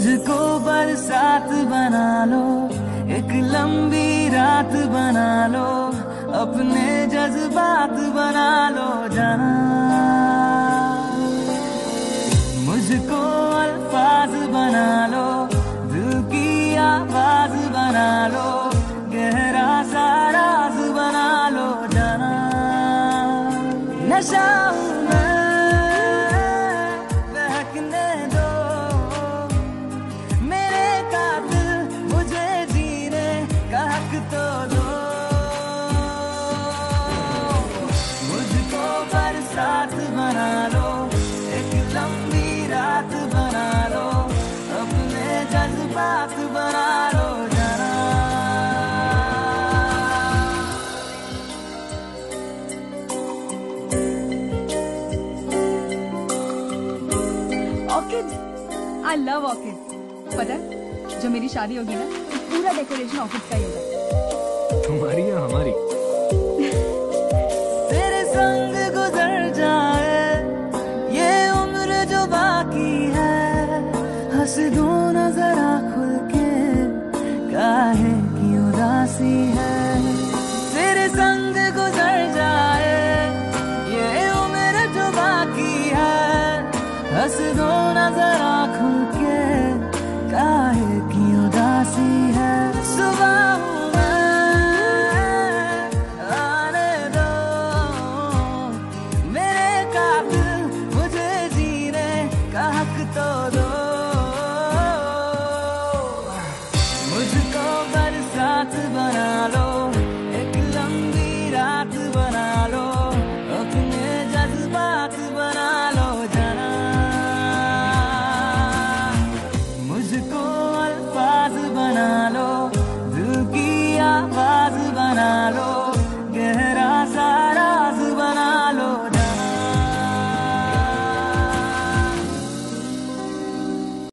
मुझको बरसात बना लो, एक लंबी रात बना लो, अपने जज्बात बना लो जाना। मुझको अल्फाज बना लो, दिल की आवाज़ बना लो जज्बात बना लो ऑर्किड आई लव ऑर्किड पता है, जो मेरी शादी होगी ना तो पूरा डेकोरेशन ऑर्किड का ही होगा। उदासी है। तेरे संग गुजर जाए, ये उम्र जो बाकी है। हंस दो नज़र आँखों के, काहे की उदासी है। बरसात बना लो। एक लंबी रात बना